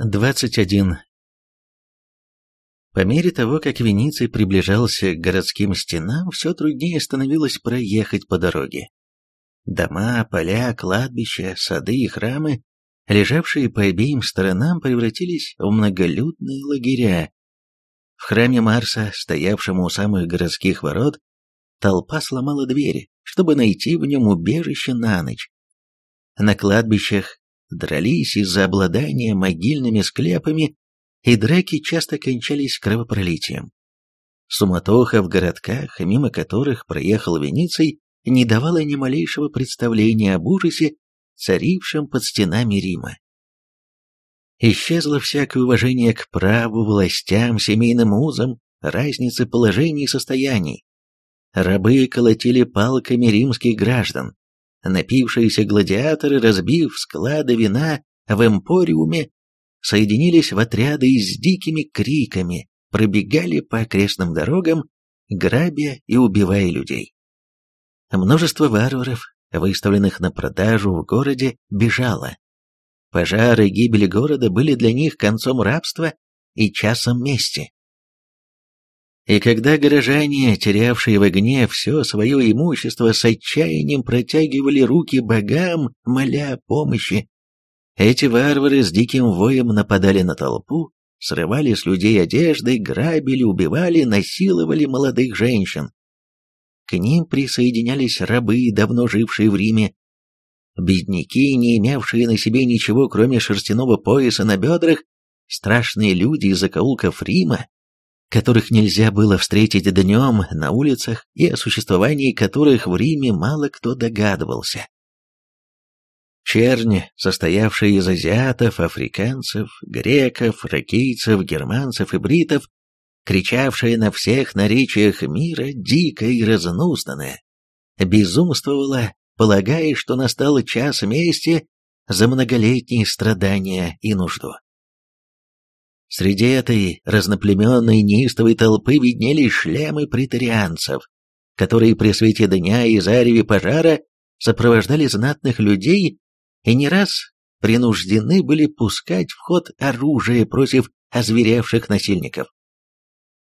21. По мере того, как Вениций приближался к городским стенам, все труднее становилось проехать по дороге. Дома, поля, кладбища, сады и храмы, лежавшие по обеим сторонам, превратились в многолюдные лагеря. В храме Марса, стоявшем у самых городских ворот, толпа сломала двери, чтобы найти в нем убежище на ночь. На кладбищах дрались из-за обладания могильными склепами, и драки часто кончались кровопролитием. Суматоха в городках, мимо которых проехал Вениций, не давала ни малейшего представления об ужасе, царившем под стенами Рима. Исчезло всякое уважение к праву, властям, семейным узам, разнице положений и состояний. Рабы колотили палками римских граждан. Напившиеся гладиаторы, разбив склады вина в эмпориуме, соединились в отряды и с дикими криками пробегали по окрестным дорогам, грабя и убивая людей. Множество варваров, выставленных на продажу в городе, бежало. Пожары и гибели города были для них концом рабства и часом мести. И когда горожане, терявшие в огне все свое имущество, с отчаянием протягивали руки богам, моля о помощи, эти варвары с диким воем нападали на толпу, срывали с людей одежды, грабили, убивали, насиловали молодых женщин. К ним присоединялись рабы, давно жившие в Риме, бедняки, не имевшие на себе ничего, кроме шерстяного пояса на бедрах, страшные люди из закоулков Рима, которых нельзя было встретить днем на улицах и о существовании которых в Риме мало кто догадывался. Черни, состоявшие из азиатов, африканцев, греков, ракийцев, германцев и бритов, кричавшая на всех наречиях мира, дикая и разнузданная, безумствовала, полагая, что настал час мести за многолетние страдания и нужду. Среди этой разноплеменной неистовой толпы виднелись шлемы претарианцев, которые при свете дня и зареве пожара сопровождали знатных людей и не раз принуждены были пускать в ход оружие против озверевших насильников.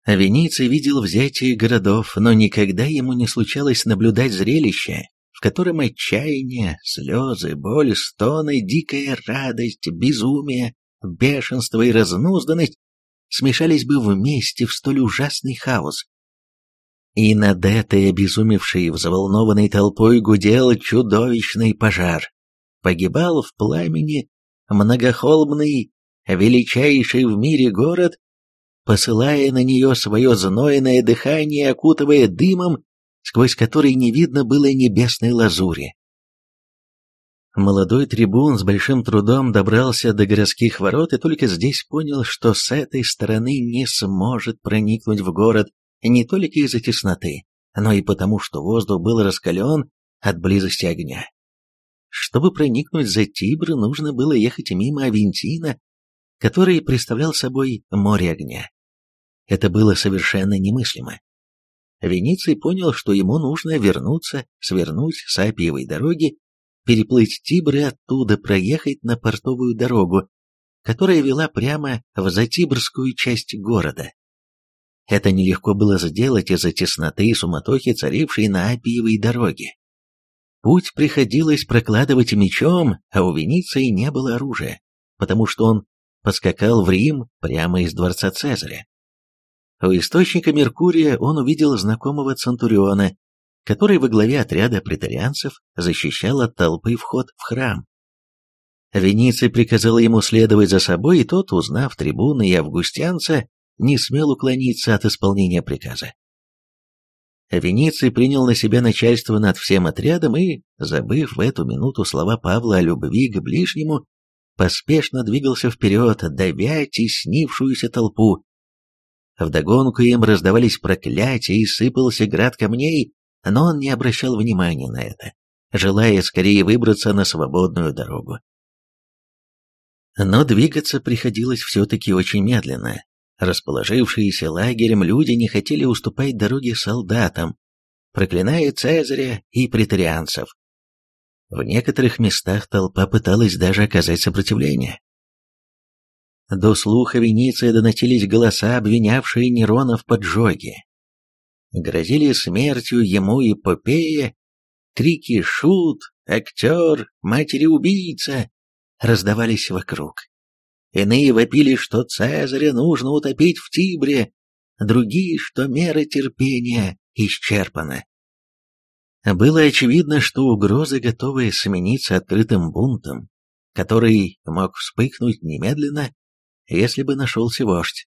Вениций видел взятие городов, но никогда ему не случалось наблюдать зрелище, в котором отчаяние, слезы, боль, стоны, дикая радость, безумие, бешенство и разнузданность смешались бы вместе в столь ужасный хаос. И над этой обезумевшей, взволнованной толпой гудел чудовищный пожар. Погибал в пламени многохолмный, величайший в мире город, посылая на нее свое знойное дыхание, окутывая дымом, сквозь который не видно было небесной лазури. Молодой трибун с большим трудом добрался до городских ворот и только здесь понял, что с этой стороны не сможет проникнуть в город не только из-за тесноты, но и потому, что воздух был раскален от близости огня. Чтобы проникнуть за Тибр, нужно было ехать мимо Авентина, который представлял собой море огня. Это было совершенно немыслимо. Вениций понял, что ему нужно вернуться, свернуть с Апиевой дороги переплыть Тибр и оттуда проехать на портовую дорогу, которая вела прямо в Затибрскую часть города. Это нелегко было сделать из-за тесноты и суматохи, царившей на Апиевой дороге. Путь приходилось прокладывать мечом, а у Вениции не было оружия, потому что он поскакал в Рим прямо из дворца Цезаря. У источника Меркурия он увидел знакомого Центуриона, который во главе отряда претарианцев защищал от толпы вход в храм. Вениций приказал ему следовать за собой, и тот, узнав трибуны и августянца, не смел уклониться от исполнения приказа. Вениций принял на себя начальство над всем отрядом и, забыв в эту минуту слова Павла о любви к ближнему, поспешно двигался вперед, давя теснившуюся толпу. Вдогонку им раздавались проклятия и сыпался град камней, но он не обращал внимания на это, желая скорее выбраться на свободную дорогу. Но двигаться приходилось все-таки очень медленно. Расположившиеся лагерем люди не хотели уступать дороге солдатам, проклиная Цезаря и претарианцев. В некоторых местах толпа пыталась даже оказать сопротивление. До слуха Венеции доносились голоса, обвинявшие Нерона в поджоге. Грозили смертью ему и Попея, крики «Шут!», «Актер!», «Матери-убийца!» раздавались вокруг. Иные вопили, что Цезаря нужно утопить в Тибре, другие, что мера терпения исчерпана. Было очевидно, что угроза, готовая смениться открытым бунтом, который мог вспыхнуть немедленно, если бы нашелся вождь.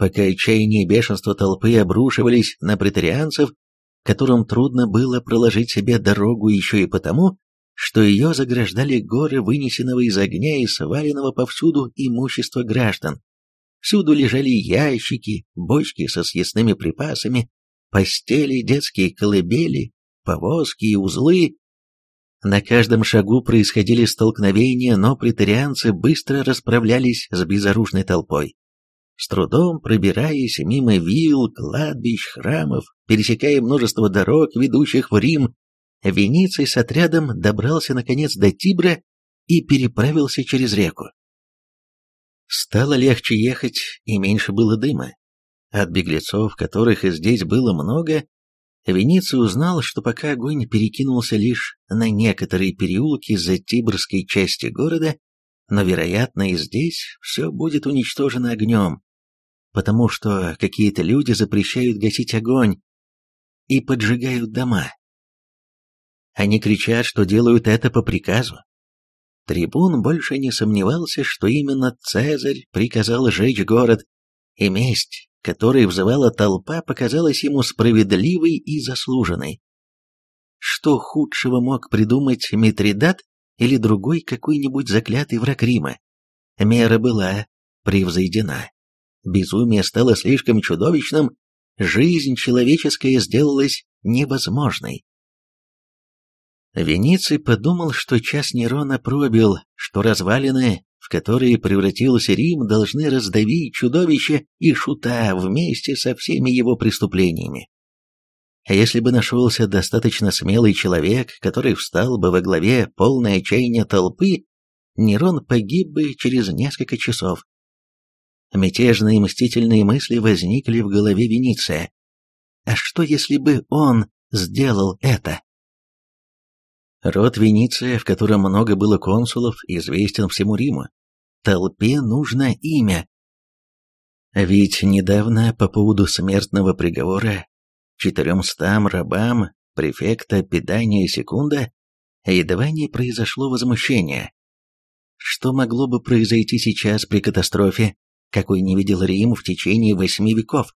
Пока отчаяние и бешенство толпы обрушивались на претарианцев, которым трудно было проложить себе дорогу еще и потому, что ее заграждали горы вынесенного из огня и сваленного повсюду имущества граждан. Всюду лежали ящики, бочки со съестными припасами, постели, детские колыбели, повозки и узлы. На каждом шагу происходили столкновения, но претарианцы быстро расправлялись с безоружной толпой. С трудом пробираясь мимо вилл, кладбищ, храмов, пересекая множество дорог, ведущих в Рим, Вениций с отрядом добрался наконец до Тибра и переправился через реку. Стало легче ехать, и меньше было дыма. От беглецов, которых и здесь было много, Вениций узнал, что пока огонь перекинулся лишь на некоторые переулки за Тибрской части города, но, вероятно, и здесь все будет уничтожено огнем, потому что какие-то люди запрещают гасить огонь и поджигают дома. Они кричат, что делают это по приказу. Трибун больше не сомневался, что именно Цезарь приказал сжечь город, и месть, которой взывала толпа, показалась ему справедливой и заслуженной. Что худшего мог придумать Митридат или другой какой-нибудь заклятый враг Рима? Мера была превзойдена. Безумие стало слишком чудовищным, жизнь человеческая сделалась невозможной. Вениций подумал, что час Нерона пробил, что развалины, в которые превратился Рим, должны раздавить чудовище и шута вместе со всеми его преступлениями. А если бы нашелся достаточно смелый человек, который встал бы во главе полной отчаяния толпы, Нерон погиб бы через несколько часов. Мятежные мстительные мысли возникли в голове Вениция. А что, если бы он сделал это? Род Вениция, в котором много было консулов, известен всему Риму. Толпе нужно имя. Ведь недавно по поводу смертного приговора четыремстам рабам префекта Педания Секунда едва не произошло возмущение. Что могло бы произойти сейчас при катастрофе, какой не видел Рим в течение восьми веков?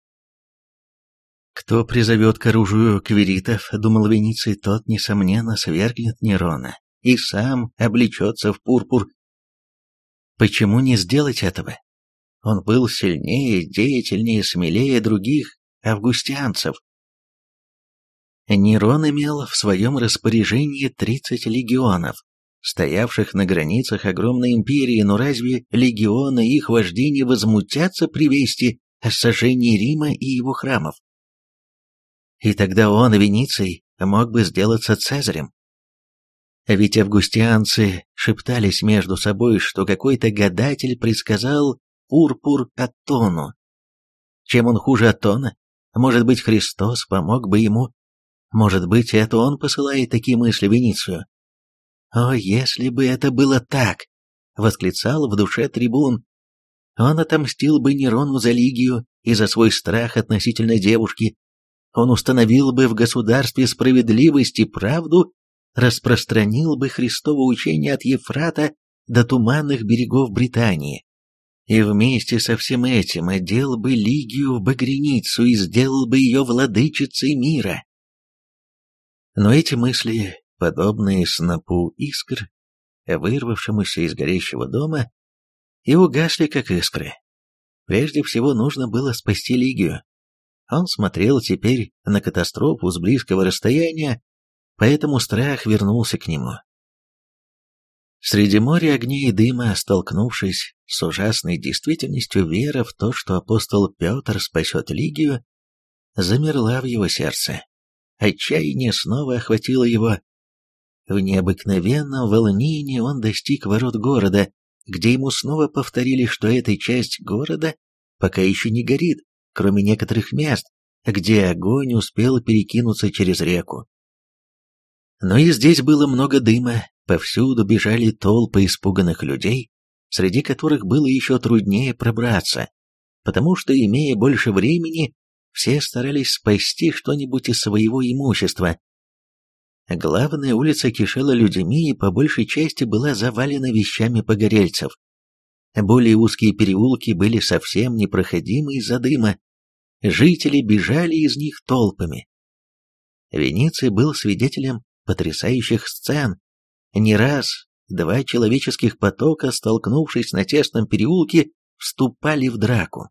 Кто призовет к оружию квиритов, думал Вениций, тот, несомненно, свергнет Нерона и сам облечется в пурпур. Почему не сделать этого? Он был сильнее, деятельнее, смелее других августианцев. Нерон имел в своем распоряжении 30 легионов, стоявших на границах огромной империи, но разве легионы их вожди не возмутятся при вести о сожжении Рима и его храмов? И тогда он, Вениций, мог бы сделаться Цезарем. Ведь августианцы шептались между собой, что какой-то гадатель предсказал пурпур Атону. Чем он хуже Атона? Может быть, Христос помог бы ему? Может быть, это он посылает такие мысли Веницию? «О, если бы это было так!» — восклицал в душе трибун. Он отомстил бы Нерону за Лигию и за свой страх относительно девушки, он установил бы в государстве справедливость и правду, распространил бы Христово учение от Ефрата до туманных берегов Британии. И вместе со всем этим одел бы Лигию в багряницу и сделал бы ее владычицей мира. Но эти мысли, подобные снопу искр, вырвавшемуся из горящего дома, и угасли как искры. Прежде всего нужно было спасти Лигию. Он смотрел теперь на катастрофу с близкого расстояния, поэтому страх вернулся к нему. Среди моря огней и дыма, столкнувшись с ужасной действительностью, вера в то, что апостол Петр спасет Лигию, замерла в его сердце. Отчаяние снова охватило его. В необыкновенном волнении он достиг ворот города, где ему снова повторили, что эта часть города пока еще не горит, кроме некоторых мест, где огонь успел перекинуться через реку. Но и здесь было много дыма, повсюду бежали толпы испуганных людей, среди которых было еще труднее пробраться, потому что, имея больше времени, все старались спасти что-нибудь из своего имущества. Главная улица кишела людьми и по большей части была завалена вещами погорельцев. Более узкие переулки были совсем непроходимы из-за дыма. Жители бежали из них толпами. Венеция был свидетелем потрясающих сцен. Не раз два человеческих потока, столкнувшись на тесном переулке, вступали в драку.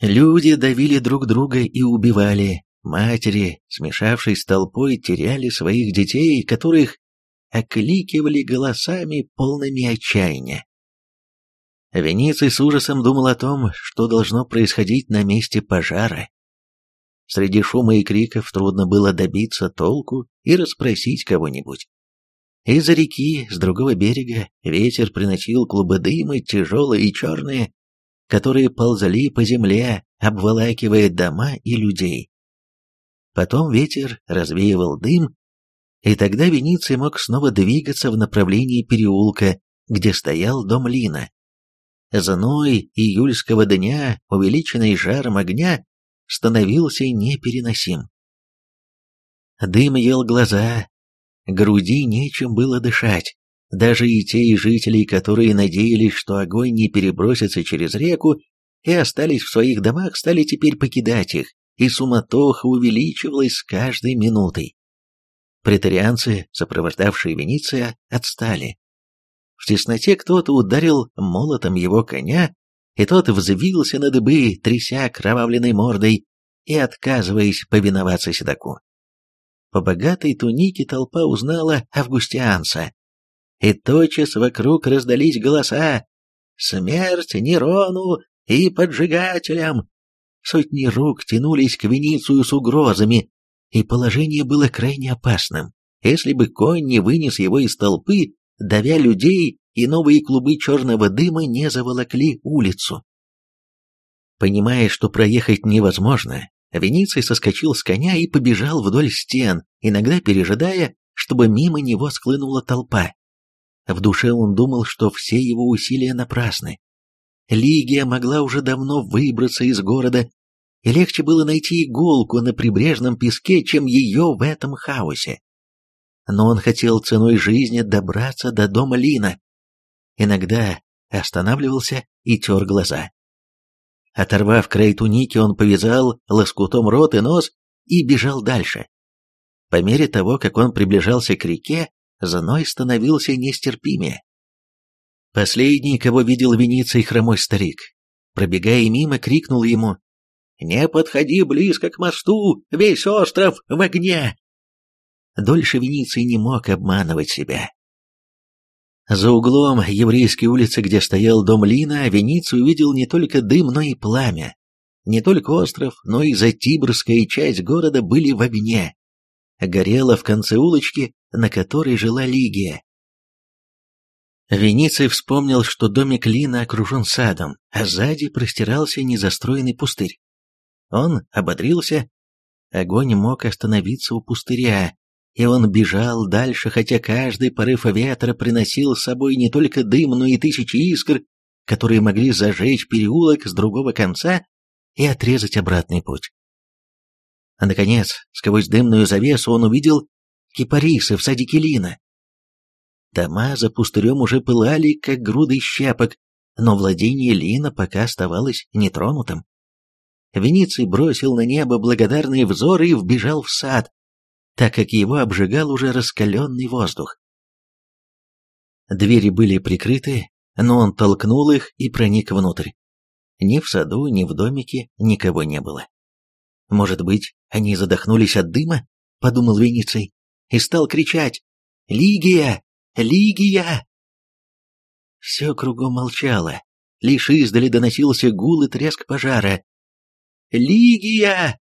Люди давили друг друга и убивали. Матери, смешавшись с толпой, теряли своих детей, которых окликивали голосами, полными отчаяния. Вениций с ужасом думал о том, что должно происходить на месте пожара. Среди шума и криков трудно было добиться толку и расспросить кого-нибудь. Из-за реки, с другого берега, ветер приносил клубы дыма, тяжелые и черные, которые ползали по земле, обволакивая дома и людей. Потом ветер развеивал дым, и тогда Вениций мог снова двигаться в направлении переулка, где стоял дом Лина. Зной июльского дня, увеличенный жаром огня, становился непереносим. Дым ел глаза, груди нечем было дышать. Даже и те жители, которые надеялись, что огонь не перебросится через реку и остались в своих домах, стали теперь покидать их, и суматоха увеличивалась с каждой минутой. Претарианцы, сопровождавшие Вениция, отстали. В тесноте кто-то ударил молотом его коня, и тот взвился на дыбы, тряся кровавленной мордой и отказываясь повиноваться седаку. По богатой тунике толпа узнала Августианца, и тотчас вокруг раздались голоса «Смерть Нерону и поджигателям!» Сотни рук тянулись к Веницию с угрозами, и положение было крайне опасным. Если бы конь не вынес его из толпы, давя людей, и новые клубы черного дыма не заволокли улицу. Понимая, что проехать невозможно, Вениций соскочил с коня и побежал вдоль стен, иногда пережидая, чтобы мимо него склынула толпа. В душе он думал, что все его усилия напрасны. Лигия могла уже давно выбраться из города, и легче было найти иголку на прибрежном песке, чем ее в этом хаосе но он хотел ценой жизни добраться до дома Лина. Иногда останавливался и тер глаза. Оторвав край туники, он повязал лоскутом рот и нос и бежал дальше. По мере того, как он приближался к реке, зной становился нестерпимее. Последний, кого видел Вениций хромой старик, пробегая мимо, крикнул ему «Не подходи близко к мосту, весь остров в огне!» Дольше Вениций не мог обманывать себя. За углом еврейской улицы, где стоял дом Лина, Вениций увидел не только дым, но и пламя. Не только остров, но и Затибрская часть города были в огне. Горело в конце улочки, на которой жила Лигия. Вениций вспомнил, что домик Лина окружен садом, а сзади простирался незастроенный пустырь. Он ободрился. Огонь мог остановиться у пустыря, и он бежал дальше, хотя каждый порыв ветра приносил с собой не только дым, но и тысячи искр, которые могли зажечь переулок с другого конца и отрезать обратный путь. А наконец, сквозь дымную завесу он увидел кипарисы в садике Лина. Дома за пустырем уже пылали, как груды щепок, но владение Лина пока оставалось нетронутым. Вениций бросил на небо благодарные взоры и вбежал в сад, так как его обжигал уже раскаленный воздух. Двери были прикрыты, но он толкнул их и проник внутрь. Ни в саду, ни в домике никого не было. «Может быть, они задохнулись от дыма?» — подумал Вениций, и стал кричать «Лигия! Лигия!» Все кругом молчало, лишь издали доносился гул и треск пожара. «Лигия!»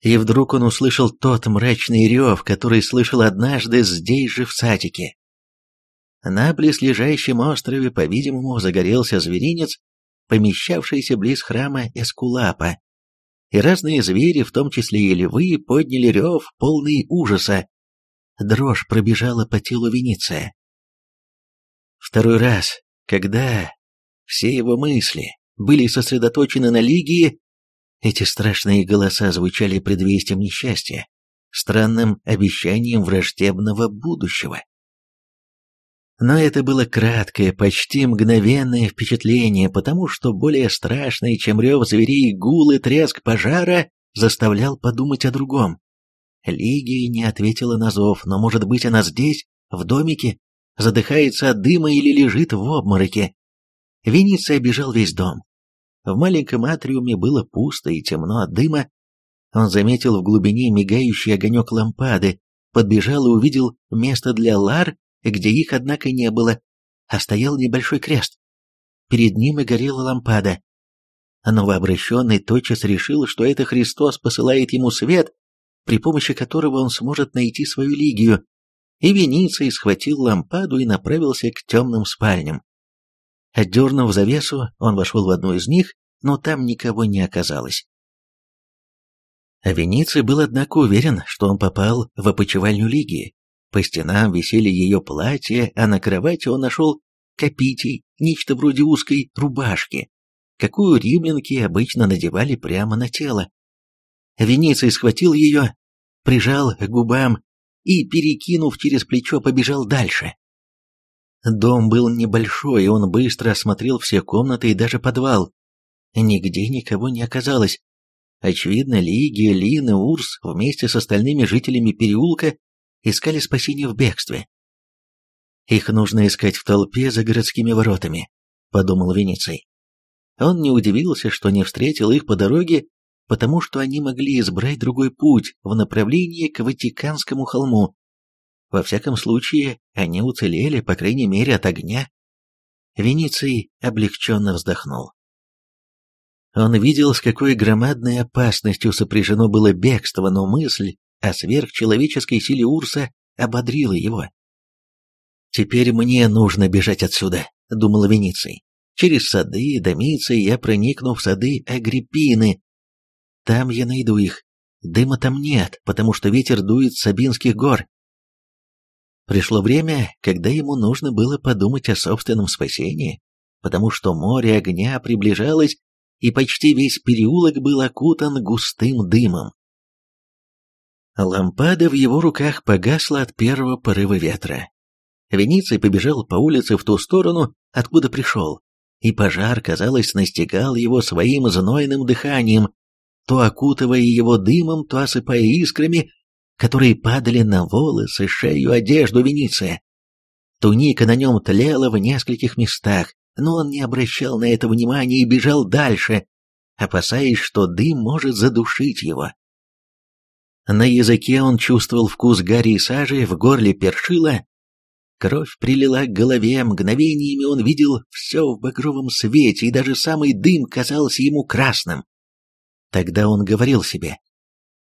И вдруг он услышал тот мрачный рев, который слышал однажды здесь же в садике. На близлежащем острове, по-видимому, загорелся зверинец, помещавшийся близ храма Эскулапа, и разные звери, в том числе и львы, подняли рев, полный ужаса. Дрожь пробежала по телу Вениция. Второй раз, когда все его мысли были сосредоточены на Лигии, эти страшные голоса звучали предвестием несчастья, странным обещанием враждебного будущего. Но это было краткое, почти мгновенное впечатление, потому что более страшный, чем рев зверей, гул и треск пожара, заставлял подумать о другом. Лигия не ответила на зов, но, может быть, она здесь, в домике, задыхается от дыма или лежит в обмороке. Венеция обежал весь дом. В маленьком атриуме было пусто и темно от дыма. Он заметил в глубине мигающий огонек лампады, подбежал и увидел место для лар где их, однако, не было, а стоял небольшой крест. Перед ним и горела лампада. Новообращенный тотчас решил, что это Христос посылает ему свет, при помощи которого он сможет найти свою лигию, и Вениций схватил лампаду и направился к темным спальням. Отдернув завесу, он вошел в одну из них, но там никого не оказалось. Вениций был, однако, уверен, что он попал в опочивальню Лигии, по стенам висели ее платья, а на кровати он нашел копитий, нечто вроде узкой рубашки, какую римлянки обычно надевали прямо на тело. Вениций схватил ее, прижал к губам и, перекинув через плечо, побежал дальше. Дом был небольшой, и он быстро осмотрел все комнаты и даже подвал. Нигде никого не оказалось. Очевидно, Лигия, Лин и Урс вместе с остальными жителями переулка искали спасения в бегстве. «Их нужно искать в толпе за городскими воротами», — подумал Вениций. Он не удивился, что не встретил их по дороге, потому что они могли избрать другой путь в направлении к Ватиканскому холму. Во всяком случае, они уцелели, по крайней мере, от огня. Вениций облегченно вздохнул. Он видел, с какой громадной опасностью сопряжено было бегство, но мысль а сверхчеловеческой силе Урса ободрила его. «Теперь мне нужно бежать отсюда», — думал Вениций. «Через сады, домицы я проникну в сады Агриппины. Там я найду их. Дыма там нет, потому что ветер дует с Сабинских гор». Пришло время, когда ему нужно было подумать о собственном спасении, потому что море огня приближалось, и почти весь переулок был окутан густым дымом. Лампада в его руках погасла от первого порыва ветра. Вениций побежал по улице в ту сторону, откуда пришел, и пожар, казалось, настигал его своим знойным дыханием, то окутывая его дымом, то осыпая искрами, которые падали на волосы, шею, одежду Вениция. Туника на нем тлела в нескольких местах, но он не обращал на это внимания и бежал дальше, опасаясь, что дым может задушить его. На языке он чувствовал вкус гари и сажи, в горле першило. Кровь прилила к голове, мгновениями он видел все в багровом свете, и даже самый дым казался ему красным. Тогда он говорил себе,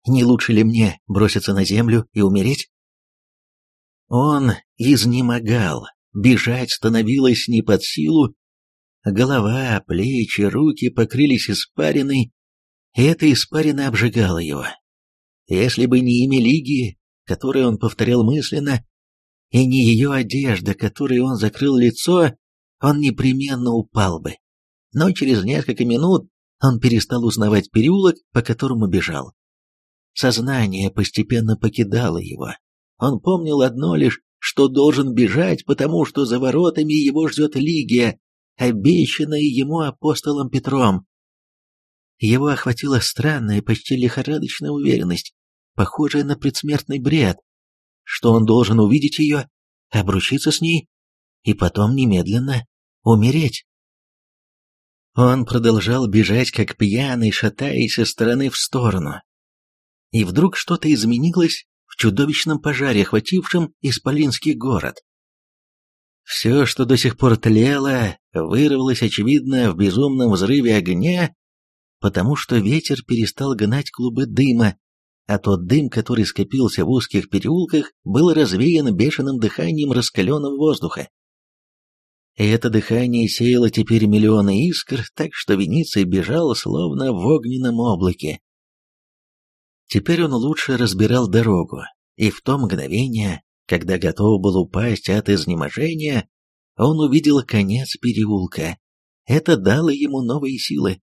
не лучше ли мне броситься на землю и умереть? Он изнемогал, бежать становилось не под силу, голова, плечи, руки покрылись испариной, и эта испарина обжигала его. Если бы не имя Лигии, которое он повторял мысленно, и не ее одежда, которой он закрыл лицо, он непременно упал бы. Но через несколько минут он перестал узнавать переулок, по которому бежал. Сознание постепенно покидало его. Он помнил одно лишь, что должен бежать, потому что за воротами его ждет Лигия, обещанная ему апостолом Петром. Его охватила странная, почти лихорадочная уверенность похожее на предсмертный бред, что он должен увидеть ее, обручиться с ней и потом немедленно умереть. Он продолжал бежать, как пьяный, шатаясь из стороны в сторону. И вдруг что-то изменилось в чудовищном пожаре, охватившем Исполинский город. Все, что до сих пор тлело, вырвалось, очевидно, в безумном взрыве огня, потому что ветер перестал гнать клубы дыма, а тот дым, который скопился в узких переулках, был развеян бешеным дыханием раскаленного воздуха. И это дыхание сеяло теперь миллионы искр, так что Вениций бежал словно в огненном облаке. Теперь он лучше разбирал дорогу, и в то мгновение, когда готов был упасть от изнеможения, он увидел конец переулка. Это дало ему новые силы.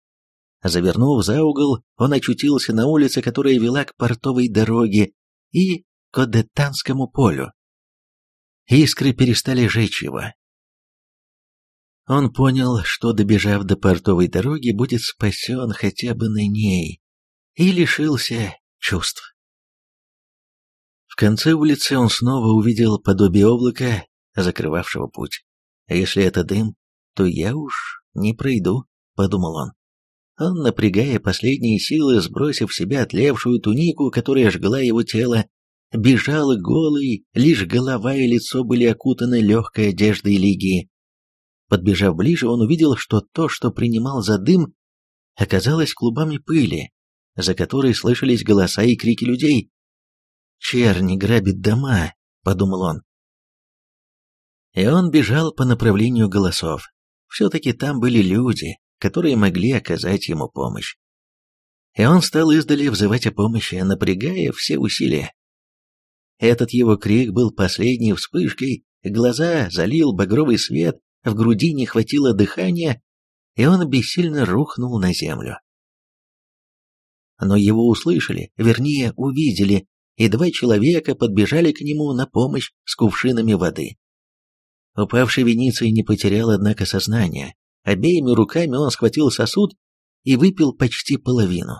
Завернув за угол, он очутился на улице, которая вела к портовой дороге и к Одеттанскому полю. Искры перестали жечь его. Он понял, что, добежав до портовой дороги, будет спасен хотя бы на ней, и лишился чувств. В конце улицы он снова увидел подобие облака, закрывавшего путь. А если это дым, то я уж не пройду, подумал он. Он, напрягая последние силы, сбросив в себя отлевшую тунику, которая жгла его тело, бежал голый, лишь голова и лицо были окутаны легкой одеждой Лигии. Подбежав ближе, он увидел, что то, что принимал за дым, оказалось клубами пыли, за которой слышались голоса и крики людей. «Черни грабит дома», — подумал он. И он бежал по направлению голосов. Все-таки там были люди, которые могли оказать ему помощь. И он стал издали взывать о помощи, напрягая все усилия. Этот его крик был последней вспышкой, глаза залил багровый свет, в груди не хватило дыхания, и он бессильно рухнул на землю. Но его услышали, вернее, увидели, и два человека подбежали к нему на помощь с кувшинами воды. Упавший Вениций не потерял, однако, сознание. Обеими руками он схватил сосуд и выпил почти половину.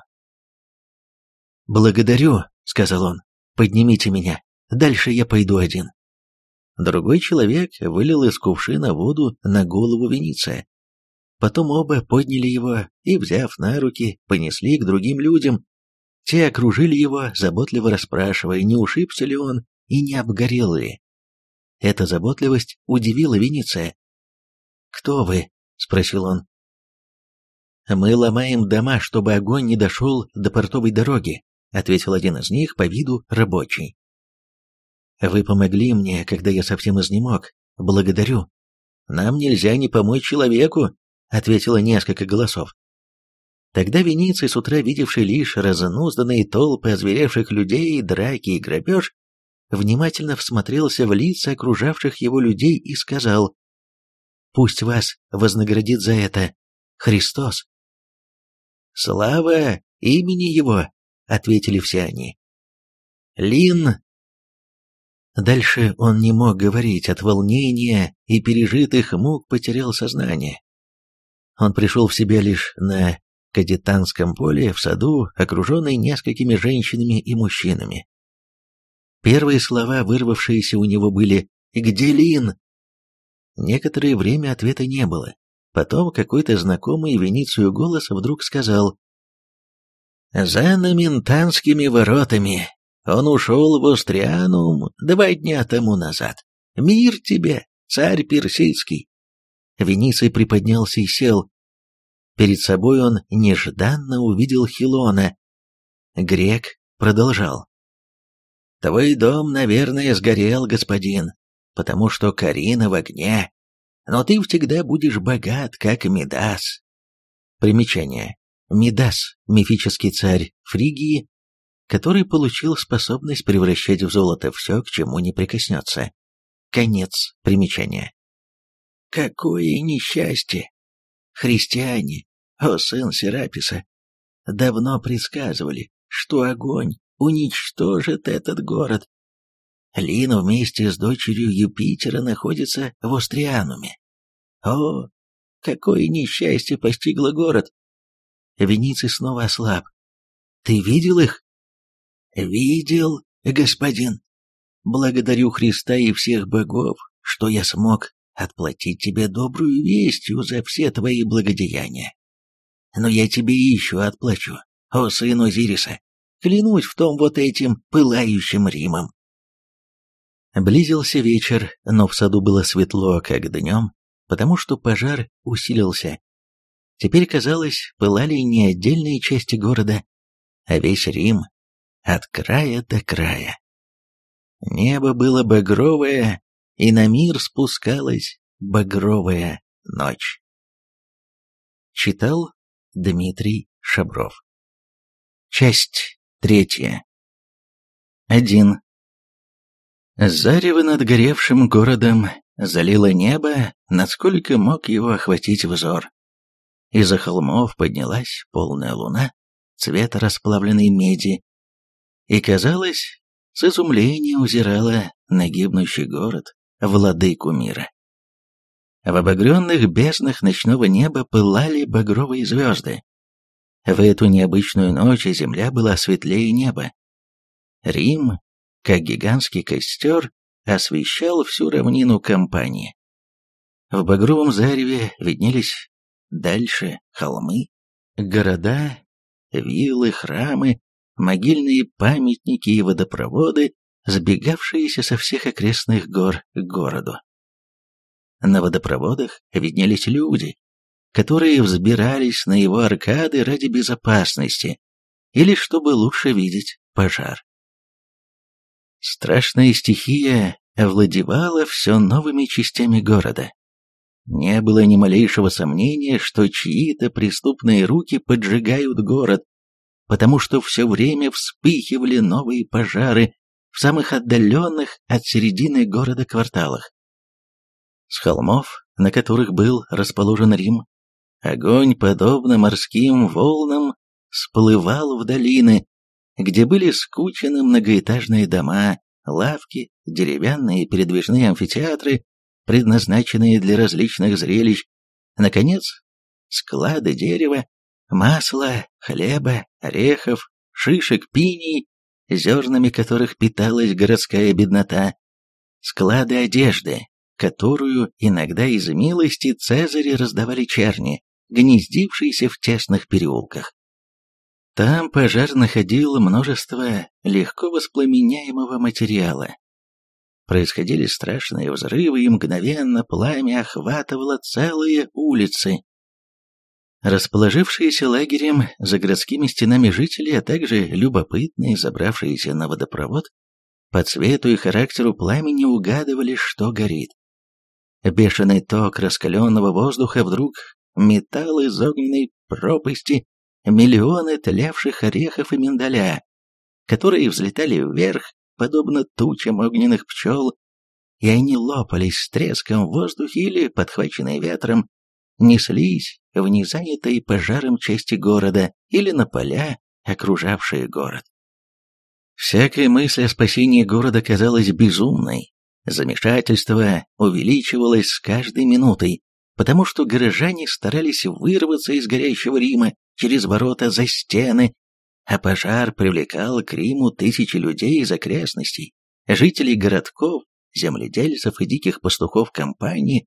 «Благодарю», — сказал он, — «поднимите меня, дальше я пойду один». Другой человек вылил из кувшина воду на голову Вениция. Потом оба подняли его и, взяв на руки, понесли к другим людям, те окружили его, заботливо расспрашивая, не ушибся ли он и не обгорел ли. Эта заботливость удивила Венеция. «Кто вы?» — спросил он. «Мы ломаем дома, чтобы огонь не дошел до портовой дороги», — ответил один из них по виду рабочий. «Вы помогли мне, когда я совсем изнемог. Благодарю». «Нам нельзя не помочь человеку», — ответило несколько голосов. Тогда Вениций, с утра видевший лишь разнузданные толпы озверевших людей, драки и грабеж, внимательно всмотрелся в лица окружавших его людей и сказал, «Пусть вас вознаградит за это Христос». «Слава имени Его!» — ответили все они. «Лин!» Дальше он не мог говорить от волнения и пережитых мук потерял сознание. Он пришел в себя лишь на кадетанском поле в саду, окруженный несколькими женщинами и мужчинами. Первые слова, вырвавшиеся у него, были «Где Лин?». Некоторое время ответа не было. Потом какой-то знакомый Веницию голос вдруг сказал «За Наментанскими воротами. Он ушел в Острианум два дня тому назад. Мир тебе, царь персидский!» Вениций приподнялся и сел. Перед собой он нежданно увидел Хилона. Грек продолжал. «Твой дом, наверное, сгорел, господин, потому что Карина в огне, но ты всегда будешь богат, как Мидас». Примечание. Мидас – мифический царь Фригии, который получил способность превращать в золото все, к чему не прикоснется. Конец примечания. Какое несчастье! Христиане, о сын Сераписа, давно предсказывали, что огонь уничтожит этот город. Лина вместе с дочерью Юпитера находится в Остриануме. О, какое несчастье постигло город! Вениций снова ослаб. Ты видел их? Видел, господин. Благодарю Христа и всех богов, что я смог отплатить тебе добрую вестью за все твои благодеяния. Но я тебе еще отплачу, о сын Озириса, клянусь в том вот этим пылающим Римом. Близился вечер, но в саду было светло, как днем, потому что пожар усилился. Теперь, казалось, пылали не отдельные части города, а весь Рим, от края до края. Небо было багровое, и на мир спускалась «Багровая ночь». Читал Дмитрий Шабров. Часть третья. Один. Зарево над горевшим городом залило небо, насколько мог его охватить взор. Из-за холмов поднялась полная луна, цвета расплавленной меди, и, казалось, с изумлением узирала на гибнущий город, владыку мира. В обогренных безднах ночного неба пылали багровые звезды. В эту необычную ночь земля была светлее неба. Рим, как гигантский костер, освещал всю равнину компании. В багровом зареве виднелись дальше холмы, города, виллы, храмы, могильные памятники и водопроводы, сбегавшиеся со всех окрестных гор к городу. На водопроводах виднелись люди, которые взбирались на его аркады ради безопасности или чтобы лучше видеть пожар. Страшная стихия овладевала все новыми частями города. Не было ни малейшего сомнения, что чьи-то преступные руки поджигают город, потому что все время вспыхивали новые пожары в самых отдаленных от середины города кварталах. С холмов, на которых был расположен Рим, огонь, подобно морским волнам, сплывал в долины, где были скучены многоэтажные дома, лавки, деревянные передвижные амфитеатры, предназначенные для различных зрелищ, наконец, склады дерева, масла, хлеба, орехов, шишек, пиней, зернами которых питалась городская беднота, склады одежды, которую иногда из милости Цезари раздавали черни, гнездившиеся в тесных переулках. Там пожар находил множество легко воспламеняемого материала. Происходили страшные взрывы, и мгновенно пламя охватывало целые улицы. Расположившиеся лагерем за городскими стенами жители, а также любопытные, забравшиеся на водопровод, по цвету и характеру пламени угадывали, что горит. Бешеный ток раскаленного воздуха вдруг метал из огненной пропасти миллионы тлевших орехов и миндаля, которые взлетали вверх, подобно тучам огненных пчел, и они лопались с треском в воздухе или, подхваченные ветром, неслись в незанятые пожаром части города или на поля, окружавшие город. Всякая мысль о спасении города казалась безумной. Замешательство увеличивалось с каждой минутой, потому что горожане старались вырваться из горящего Рима через ворота за стены, а пожар привлекал к Риму тысячи людей из окрестностей, жителей городков, земледельцев и диких пастухов компании,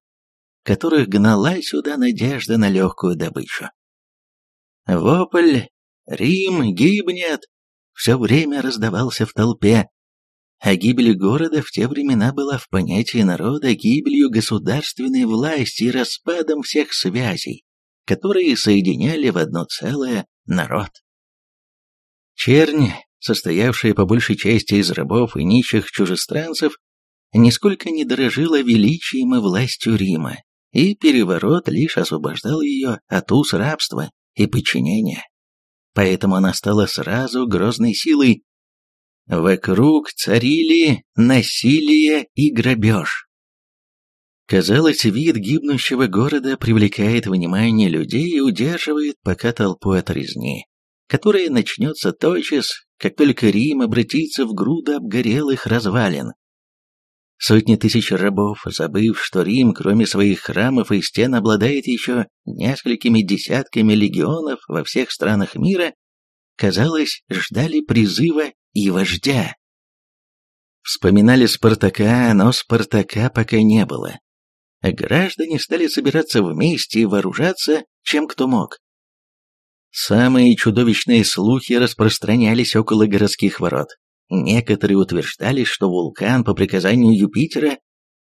которых гнала сюда надежда на легкую добычу. Вопль «Рим гибнет!» все время раздавался в толпе, а гибель города в те времена была в понятии народа гибелью государственной власти и распадом всех связей, которые соединяли в одно целое народ. Чернь, состоявшая по большей части из рабов и нищих чужестранцев, нисколько не дорожила величием и властью Рима, и переворот лишь освобождал ее от уз рабства и подчинения. Поэтому она стала сразу грозной силой, Вокруг царили насилие и грабеж. Казалось, вид гибнущего города привлекает внимание людей и удерживает пока толпу от резни, которая начнется тотчас, как только Рим обратится в груду обгорелых развалин. Сотни тысяч рабов, забыв, что Рим, кроме своих храмов и стен, обладает еще несколькими десятками легионов во всех странах мира, казалось, ждали призыва и вождя. Вспоминали Спартака, но Спартака пока не было. Граждане стали собираться вместе и вооружаться, чем кто мог. Самые чудовищные слухи распространялись около городских ворот. Некоторые утверждали, что вулкан по приказанию Юпитера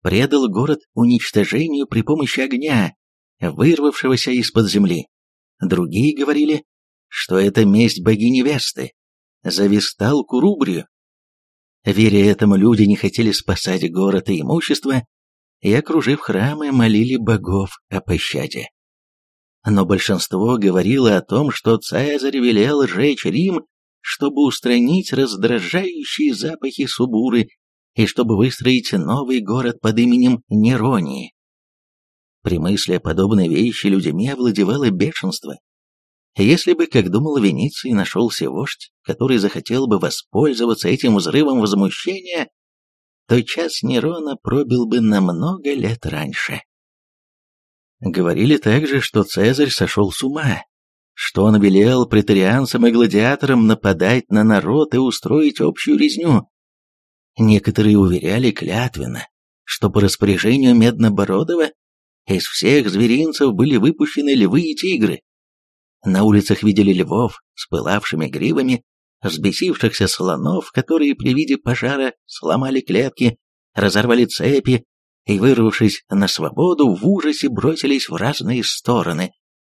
предал город уничтожению при помощи огня, вырвавшегося из-под земли. Другие говорили, что это месть богини Весты, за Весталку Рубрию. Веря этому, люди не хотели спасать город и имущество, и, окружив храмы, молили богов о пощаде. Но большинство говорило о том, что Цезарь велел сжечь Рим, чтобы устранить раздражающие запахи Субуры и чтобы выстроить новый город под именем Неронии. При мысли о подобной вещи людьми овладевало бешенство. Если бы, как думал Венеции, нашелся вождь, который захотел бы воспользоваться этим взрывом возмущения, то час Нерона пробил бы на много лет раньше. Говорили также, что Цезарь сошел с ума, что он велел претарианцам и гладиаторам нападать на народ и устроить общую резню. Некоторые уверяли клятвенно, что по распоряжению Меднобородова из всех зверинцев были выпущены львы и тигры. На улицах видели львов с пылавшими гривами, взбесившихся слонов, которые при виде пожара сломали клетки, разорвали цепи и, вырвавшись на свободу, в ужасе бросились в разные стороны,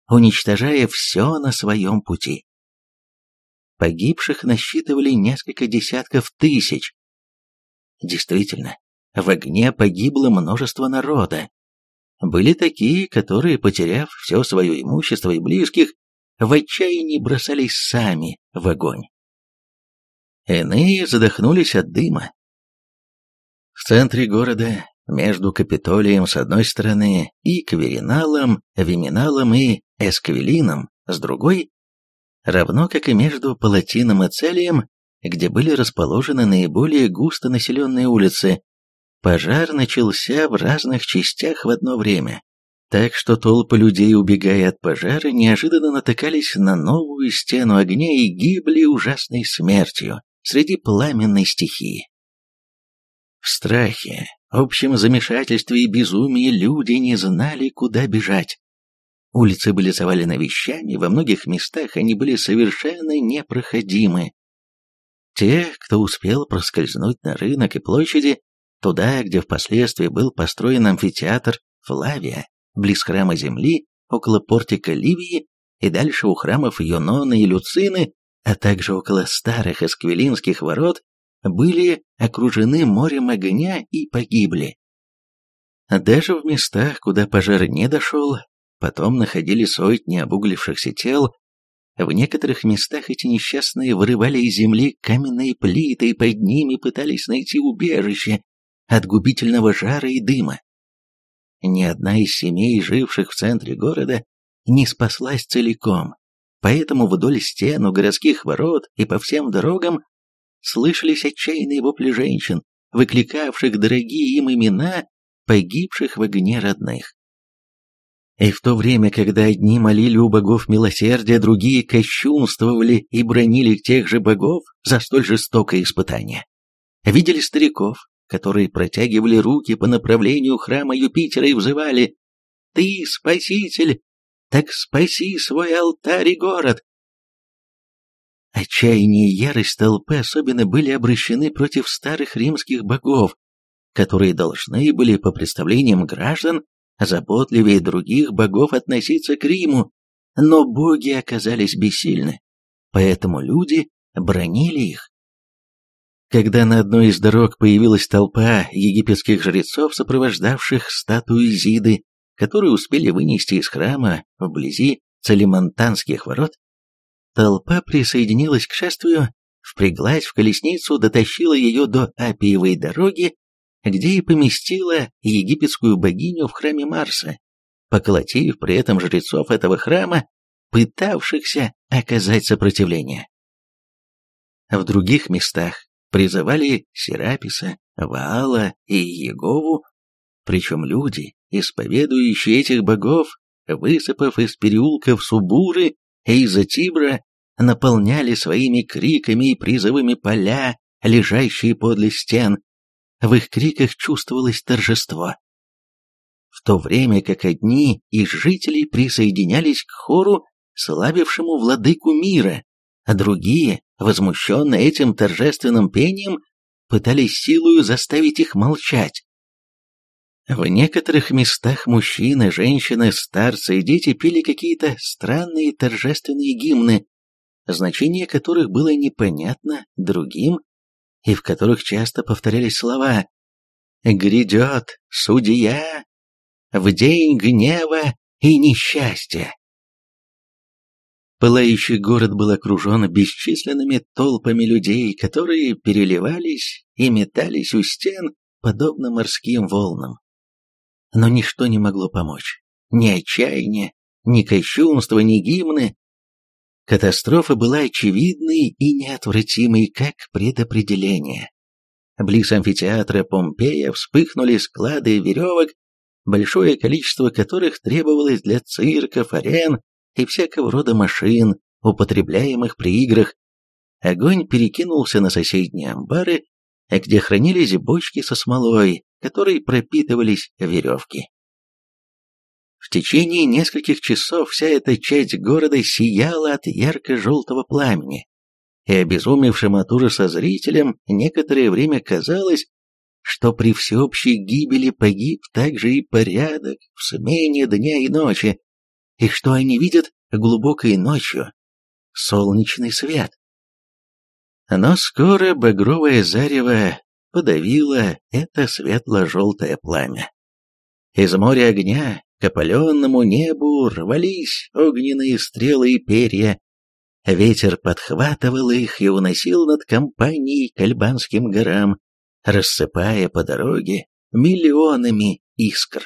уничтожая все на своем пути. Погибших насчитывали несколько десятков тысяч. Действительно, в огне погибло множество народа. Были такие, которые, потеряв все свое имущество и близких, в отчаянии бросались сами в огонь. Иные задохнулись от дыма. В центре города, между Капитолием с одной стороны и Квериналом, Виминалом и Эсквилином с другой, равно как и между Палатином и Целием, где были расположены наиболее густонаселенные улицы, пожар начался в разных частях в одно время. Так что толпы людей, убегая от пожара, неожиданно натыкались на новую стену огня и гибли ужасной смертью среди пламенной стихии. В страхе, общем замешательстве и безумии люди не знали, куда бежать. Улицы были завалены вещами, во многих местах они были совершенно непроходимы. Те, кто успел проскользнуть на рынок и площади, туда, где впоследствии был построен амфитеатр Флавия, близ храма Земли, около портика Ливии и дальше у храмов Юнона и Люцины, а также около старых эсквилинских ворот, были окружены морем огня и погибли. Даже в местах, куда пожар не дошел, потом находили сотни обуглившихся тел, в некоторых местах эти несчастные вырывали из земли каменные плиты и под ними пытались найти убежище от губительного жара и дыма. Ни одна из семей, живших в центре города, не спаслась целиком, Поэтому вдоль стен у городских ворот и по всем дорогам слышались отчаянные вопли женщин, выкликавших дорогие им имена погибших в огне родных. И в то время, когда одни молили у богов милосердия, другие кощунствовали и бронили тех же богов за столь жестокое испытание. Видели стариков, которые протягивали руки по направлению храма Юпитера и взывали «Ты, Спаситель, так спаси свой алтарь и город. Отчаяние и ярость толпы особенно были обращены против старых римских богов, которые должны были, по представлениям граждан, заботливее других богов относиться к Риму, но боги оказались бессильны, поэтому люди бронили их. Когда на одной из дорог появилась толпа египетских жрецов, сопровождавших статую Зиды, которые успели вынести из храма вблизи Цалимантанских ворот, толпа присоединилась к шествию, впряглась в колесницу, дотащила ее до Апиевой дороги, где и поместила египетскую богиню в храме Марса, поколотив при этом жрецов этого храма, пытавшихся оказать сопротивление. В других местах призывали Сераписа, Ваала и Егову, причем люди, исповедующие этих богов, высыпав из переулков Субуры и из-за Тибра, наполняли своими криками и призывами поля, лежащие подле стен. В их криках чувствовалось торжество. В то время как одни из жителей присоединялись к хору, славившему владыку мира, а другие, возмущенные этим торжественным пением, пытались силою заставить их молчать. В некоторых местах мужчины, женщины, старцы и дети пели какие-то странные торжественные гимны, значение которых было непонятно другим, и в которых часто повторялись слова грядет судья в день гнева и несчастья. Пылающий город был окружен бесчисленными толпами людей, которые переливались и метались у стен, подобно морским волнам. Но ничто не могло помочь. Ни отчаяние, ни кощунство, ни гимны. Катастрофа была очевидной и неотвратимой, как предопределение. Близ амфитеатра Помпея вспыхнули склады веревок, большое количество которых требовалось для цирков, арен и всякого рода машин, употребляемых при играх. Огонь перекинулся на соседние амбары, где хранились бочки со смолой, которой пропитывались веревки. В течение нескольких часов вся эта часть города сияла от ярко-желтого пламени, и обезумевшим от ужаса зрителям некоторое время казалось, что при всеобщей гибели погиб также и порядок в смене дня и ночи, и что они видят глубокой ночью солнечный свет. Но скоро багровое зарево подавило это светло-желтое пламя. Из моря огня к опаленному небу рвались огненные стрелы и перья. Ветер подхватывал их и уносил над компанией к Альбанским горам, рассыпая по дороге миллионами искр.